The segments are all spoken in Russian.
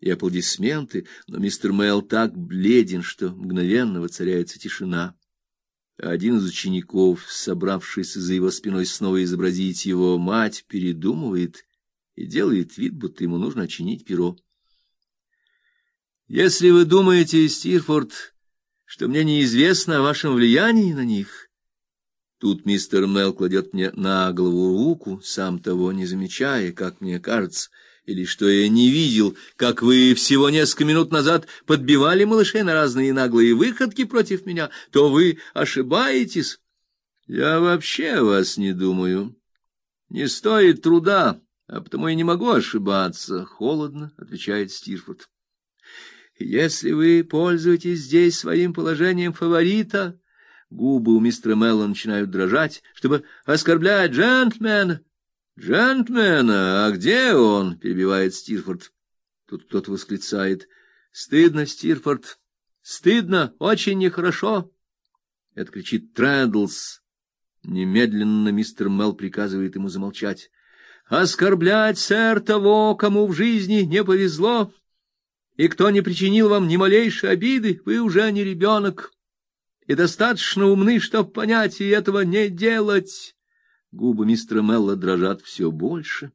и аплодисменты, но мистер Мэл так бледен, что мгновенно воцаряется тишина. Один из учеников, собравшийся за его спиной снова изобразить его мать, передумывает и делает вид, будто ему нужно чинить перо. Если вы думаете, Стирфорд, что мне неизвестно о вашем влиянии на них, тут мистер Мел кладет мне на голову руку, сам того не замечая, как мне кажется, — или что я не видел, как вы всего несколько минут назад подбивали малышей на разные наглые выходки против меня, то вы ошибаетесь. Я вообще вас не думаю. Не стоит труда, а потому я не могу ошибаться, холодно отвечает Стирфорд. Если вы пользуетесь здесь своим положением фаворита, губы у мистера Меллона начинают дрожать, чтобы оскорблять джентльмена, Джентльмена, а где он? перебивает Стирфорд. Тут кто-то восклицает: "Стыдно, Стирфорд. Стыдно, очень нехорошо". Это кричит Трэддлс. Немедленно мистер Мел приказывает ему замолчать. Оскорблять, сэр, того, кому в жизни не повезло, и кто не причинил вам ни малейшей обиды, вы уже не ребенок и достаточно умны, чтобы понять и этого не делать. Губы мистера Мелла дрожат все больше.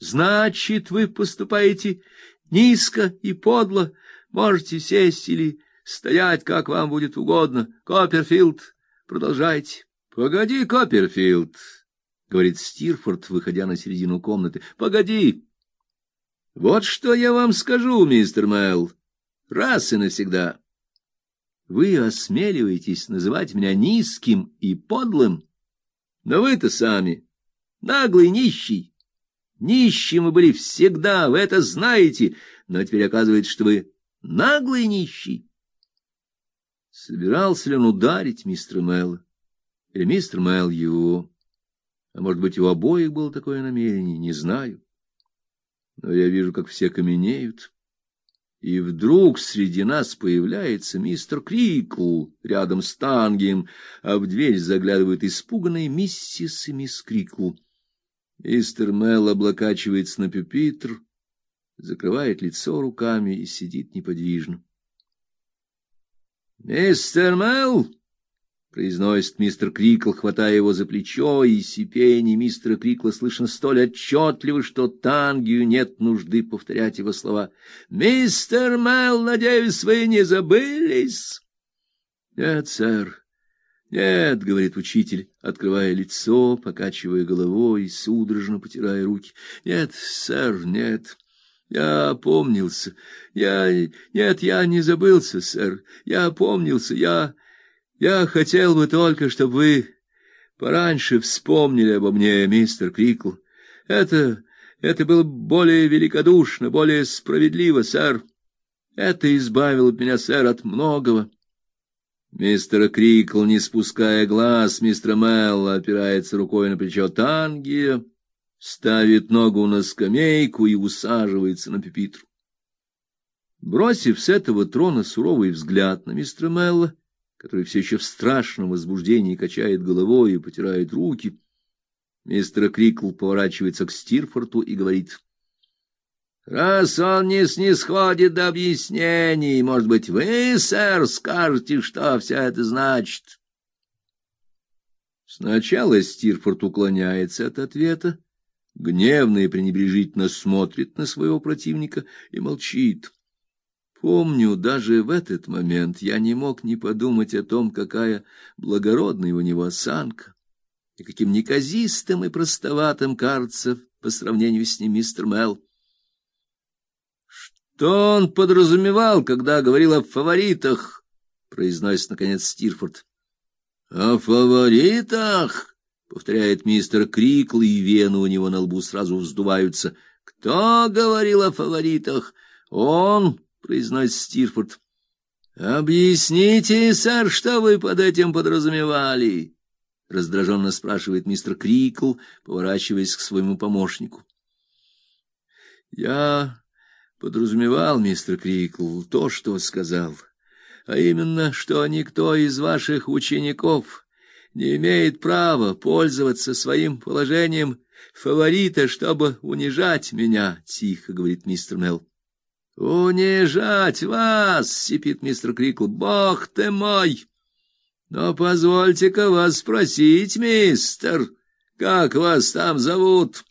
Значит, вы поступаете низко и подло. Можете сесть или стоять, как вам будет угодно. Копперфилд, продолжайте. Погоди, Копперфилд, говорит Стирфорд, выходя на середину комнаты. Погоди. Вот что я вам скажу, мистер Мелл, раз и навсегда. Вы осмеливаетесь называть меня низким и подлым? Но вы-то сами наглый нищий. Нищим вы были всегда, вы это знаете, но теперь оказывается, что вы наглый нищий. Собирался ли он ударить мистера Мэла? Или мистер Мэл его? А может быть, у обоих было такое намерение, не знаю. Но я вижу, как все каменеют. И вдруг среди нас появляется мистер Крикл рядом с Тангием, а в дверь заглядывают испуганные миссис и мисс Крикл. Мистер Мел облокачивается на пюпитр, закрывает лицо руками и сидит неподвижно. Мистер Мел произносит мистер Крикл, хватая его за плечо, и сипение мистера Крикла слышно столь отчетливо, что Тангию нет нужды повторять его слова. Мистер Мел, надеюсь, вы не забылись? Нет, сэр. Нет, говорит учитель, открывая лицо, покачивая головой и судорожно потирая руки. Нет, сэр, нет. Я опомнился. Я нет, я не забылся, сэр. Я опомнился. Я я хотел бы только, чтобы вы пораньше вспомнили обо мне, мистер Крикл. Это это было более великодушно, более справедливо, сэр. Это избавило меня, сэр, от многого. Мистер Крикл, не спуская глаз мистера Мелла, опирается рукой на плечо Тангия, ставит ногу на скамейку и усаживается на пепитру. Бросив с этого трона суровый взгляд на мистера Мелла, который все еще в страшном возбуждении качает головой и потирает руки. Мистер Крикл поворачивается к Стирфорту и говорит: Раз он не снисходит до объяснений, может быть, вы, сэр, скажете, что все это значит? Сначала Стирфорд уклоняется от ответа, гневно и пренебрежительно смотрит на своего противника и молчит. Помню, даже в этот момент я не мог не подумать о том, какая благородная у него осанка, и каким неказистым и простоватым кажется по сравнению с ним мистер Мел. Что он подразумевал, когда говорил о фаворитах? произносит наконец Стирфорд. О фаворитах, повторяет мистер Крикл, и вены у него на лбу сразу вздуваются. Кто говорил о фаворитах? Он произносит Стирфорд. Объясните, сэр, что вы под этим подразумевали? раздраженно спрашивает мистер Крикл, поворачиваясь к своему помощнику. Я подразумевал, мистер Крикл, то, что сказал, а именно, что никто из ваших учеников не имеет права пользоваться своим положением фаворита, чтобы унижать меня, тихо говорит мистер Мел. Унижать вас, сипит мистер Крикл. Бог ты мой! Но позвольте-ка вас спросить, мистер, как вас там зовут?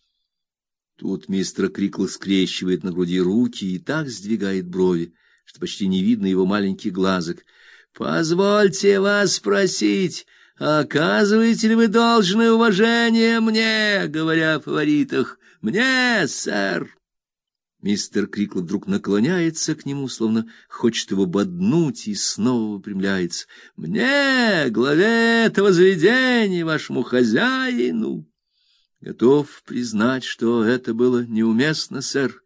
Тут мистер Крикл скрещивает на груди руки и так сдвигает брови, что почти не видно его маленьких глазок. Позвольте вас спросить, оказываете ли вы должное уважение мне, говоря о фаворитах? Мне, сэр. Мистер Крикл вдруг наклоняется к нему, словно хочет его боднуть, и снова выпрямляется. Мне, главе этого заведения, вашему хозяину. Готов признать, что это было неуместно, сэр.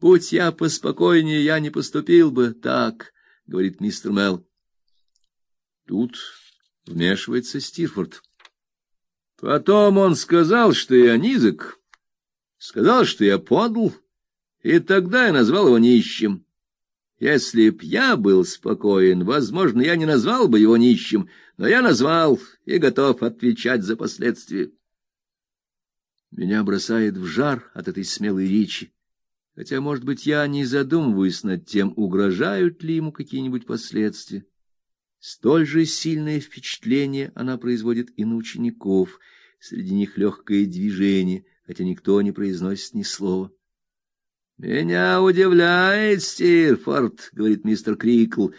Будь я поспокойнее, я не поступил бы так, говорит мистер Мел. Тут вмешивается Стирфорд. Потом он сказал, что я низок, сказал, что я подл, и тогда я назвал его нищим. Если б я был спокоен, возможно, я не назвал бы его нищим, но я назвал и готов отвечать за последствия. Меня бросает в жар от этой смелой речи, хотя, может быть, я не задумываюсь над тем, угрожают ли ему какие-нибудь последствия. Столь же сильное впечатление она производит и на учеников, среди них легкое движение, хотя никто не произносит ни слова. Меня удивляет, Стирфорд, говорит мистер Крикл,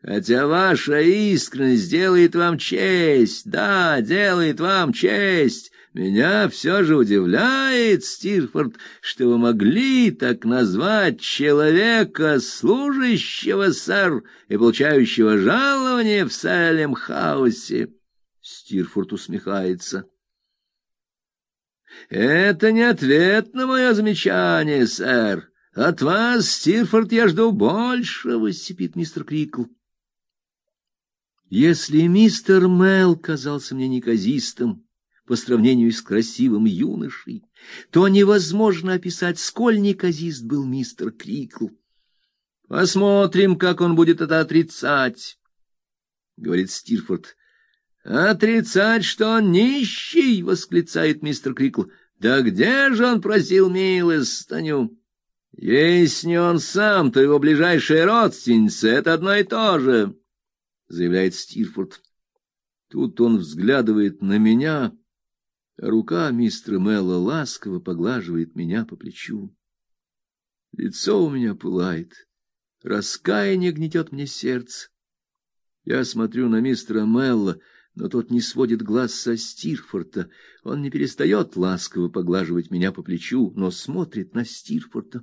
хотя ваша искренность делает вам честь. Да, делает вам честь. Меня все же удивляет, Стирфорд, что вы могли так назвать человека, служащего, сэр, и получающего жалование в Салем-хаусе. Стирфорд усмехается. Это не ответ на мое замечание, сэр. От вас, Стирфорд, я жду большего, сипит мистер Крикл. Если мистер Мел казался мне неказистым по сравнению с красивым юношей, то невозможно описать, сколь неказист был мистер Крикл. Посмотрим, как он будет это отрицать, говорит Стирфорд. Отрицать, что он нищий, восклицает мистер Крикл. Да где же он просил милостыню? Если он сам, то его ближайшая родственница — это одно и то же, — заявляет Стирфорд. Тут он взглядывает на меня, а рука мистера Мелла ласково поглаживает меня по плечу. Лицо у меня пылает, раскаяние гнетет мне сердце. Я смотрю на мистера Мелла, но тот не сводит глаз со Стирфорта. Он не перестает ласково поглаживать меня по плечу, но смотрит на Стирфорта.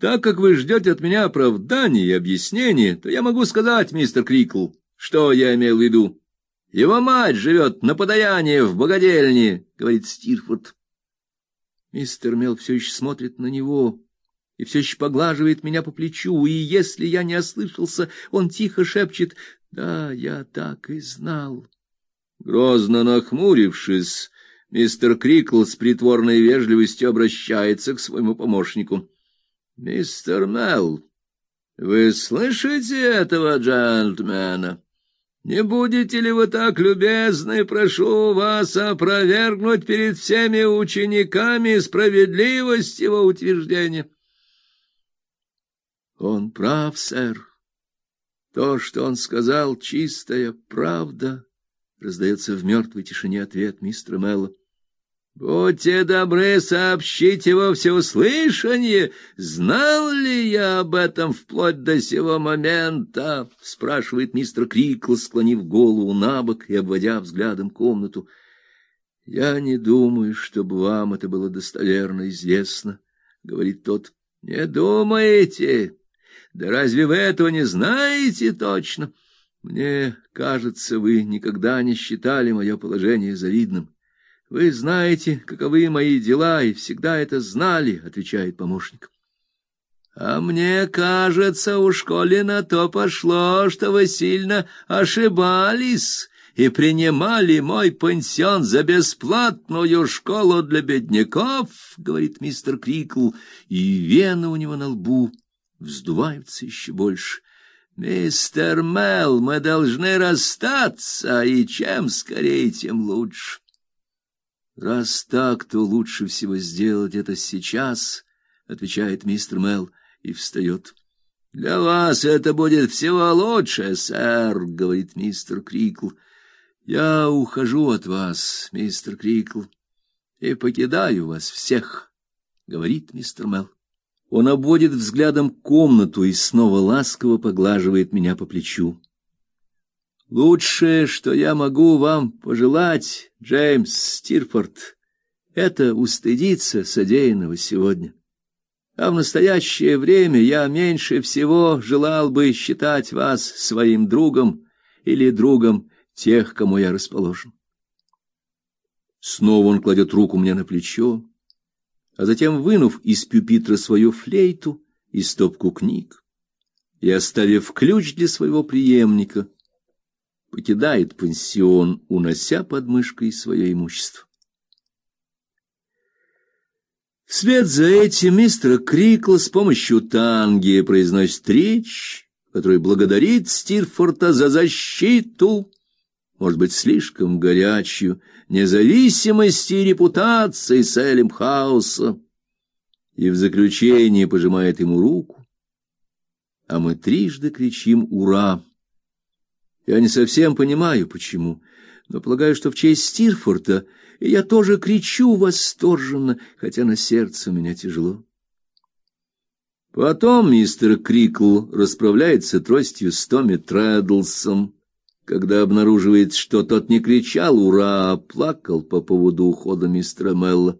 Так как вы ждете от меня оправдания и объяснения, то я могу сказать, мистер Крикл, что я имел в виду. Его мать живет на подаяние в богадельне, говорит Стирфорд. Мистер Мел все еще смотрит на него и все еще поглаживает меня по плечу, и если я не ослышался, он тихо шепчет: "Да, я так и знал". Грозно нахмурившись, мистер Крикл с притворной вежливостью обращается к своему помощнику. Мистер Мел, вы слышите этого джентльмена? Не будете ли вы так любезны, прошу вас опровергнуть перед всеми учениками справедливость его утверждения? Он прав, сэр. То, что он сказал, чистая правда раздается в мертвой тишине ответ мистера Мелла. Будьте добры сообщить его всеуслышание. Знал ли я об этом вплоть до сего момента? спрашивает мистер Крикл, склонив голову набок и обводя взглядом комнату. Я не думаю, чтобы вам это было достоверно известно, говорит тот. Не думаете? Да разве вы этого не знаете точно? Мне кажется, вы никогда не считали мое положение завидным. Вы знаете, каковы мои дела, и всегда это знали, отвечает помощник. А мне кажется, у школе на то пошло, что вы сильно ошибались и принимали мой пансион за бесплатную школу для бедняков, говорит мистер Крикл, и вены у него на лбу вздуваются еще больше. Мистер Мел, мы должны расстаться, и чем скорее, тем лучше. Раз так, то лучше всего сделать это сейчас, отвечает мистер Мел и встает. Для вас это будет всего лучшее, сэр, говорит мистер Крикл. Я ухожу от вас, мистер Крикл, и покидаю вас всех, говорит мистер Мел. Он обводит взглядом комнату и снова ласково поглаживает меня по плечу. Лучшее, что я могу вам пожелать, Джеймс Стирфорд, это устыдиться содеянного сегодня. А в настоящее время я меньше всего желал бы считать вас своим другом или другом тех, кому я расположен. Снова он кладет руку мне на плечо, а затем, вынув из пюпитра свою флейту и стопку книг, и оставив ключ для своего преемника, покидает пансион, унося под мышкой свое имущество. Вслед за этим мистер Крикл с помощью танги произносит речь, которая благодарит Стирфорта за защиту, может быть, слишком горячую, независимости и репутации Селимхауса, и в заключение пожимает ему руку, а мы трижды кричим «Ура!». Я не совсем понимаю, почему, но полагаю, что в честь Стирфорта — я тоже кричу восторженно, хотя на сердце у меня тяжело. Потом мистер Крикл расправляется тростью с Томми Трэддлсом, когда обнаруживает, что тот не кричал «Ура!», а плакал по поводу ухода мистера Мелла.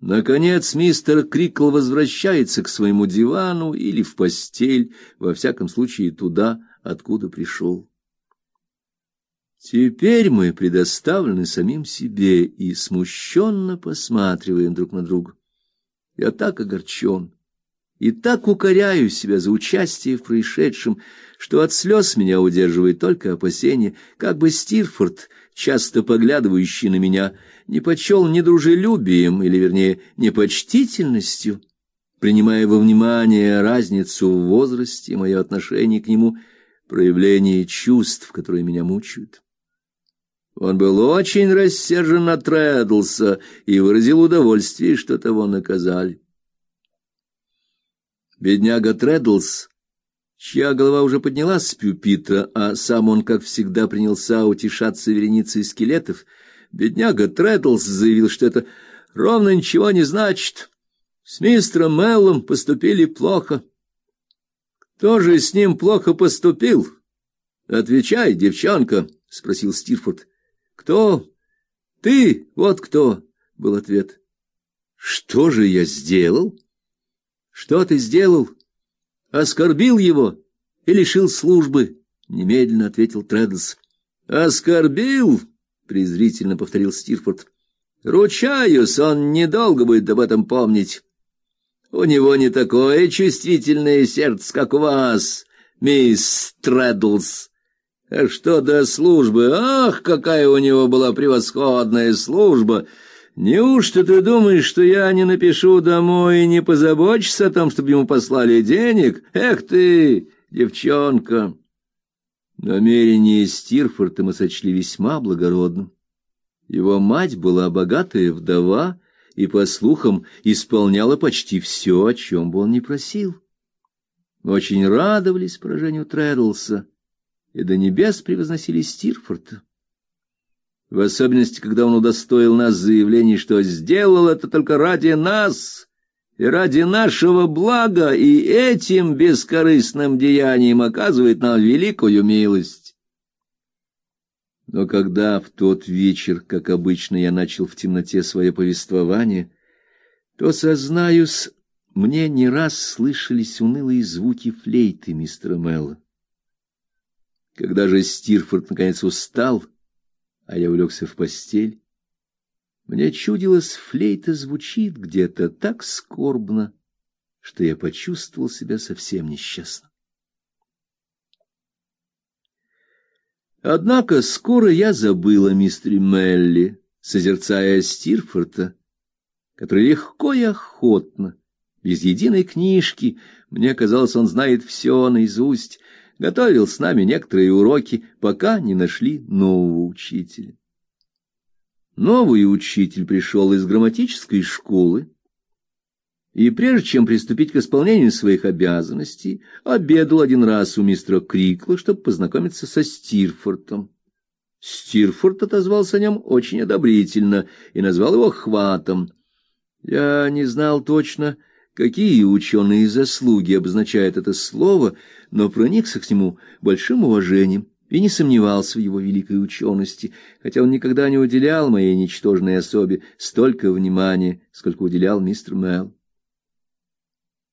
Наконец мистер Крикл возвращается к своему дивану или в постель, во всяком случае туда, откуда пришел. Теперь мы предоставлены самим себе и смущенно посматриваем друг на друга. Я так огорчен и так укоряю себя за участие в происшедшем, что от слез меня удерживает только опасение, как бы Стирфорд, часто поглядывающий на меня, не почел недружелюбием, или, вернее, непочтительностью, принимая во внимание разницу в возрасте и мое отношение к нему, проявление чувств, которые меня мучают. Он был очень рассержен на Трэддлса и выразил удовольствие, что того наказали. Бедняга Трэддлс, чья голова уже поднялась с пюпитра, а сам он, как всегда, принялся утешаться вереницей скелетов, бедняга Трэддлс заявил, что это ровно ничего не значит. С мистером Меллом поступили плохо. Кто же с ним плохо поступил? Отвечай, девчонка, спросил Стирфорд. Кто? Ты, вот кто, был ответ. Что же я сделал? Что ты сделал? Оскорбил его и лишил службы, немедленно ответил Треддс. Оскорбил, презрительно повторил Стирфорд. Ручаюсь, он недолго будет об этом помнить. У него не такое чувствительное сердце, как у вас, мисс Треддлс. А что до службы? Ах, какая у него была превосходная служба! Неужто ты думаешь, что я не напишу домой и не позабочусь о том, чтобы ему послали денег? Эх ты, девчонка! Намерение Стирфорта мы сочли весьма благородным. Его мать была богатая вдова и, по слухам, исполняла почти все, о чем бы он ни просил. Мы очень радовались поражению Трэддлса и до небес превозносили Стирфорта. В особенности, когда он удостоил нас заявлений, что сделал это только ради нас и ради нашего блага, и этим бескорыстным деянием оказывает нам великую милость. Но когда в тот вечер, как обычно, я начал в темноте свое повествование, то, сознаюсь, мне не раз слышались унылые звуки флейты мистера Мелла. Когда же Стирфорд наконец устал, а я улегся в постель, мне чудилось, флейта звучит где-то так скорбно, что я почувствовал себя совсем несчастным. Однако скоро я забыл о мистере Мелли, созерцая Стирфорда, который легко и охотно, без единой книжки, мне казалось, он знает все наизусть, готовил с нами некоторые уроки, пока не нашли нового учителя. Новый учитель пришел из грамматической школы и прежде чем приступить к исполнению своих обязанностей, обедал один раз у мистера Крикла, чтобы познакомиться со Стирфортом. Стирфорд отозвался о нем очень одобрительно и назвал его хватом. Я не знал точно, какие ученые заслуги обозначает это слово, но проникся к нему большим уважением и не сомневался в его великой учености, хотя он никогда не уделял моей ничтожной особе столько внимания, сколько уделял мистер Мэл.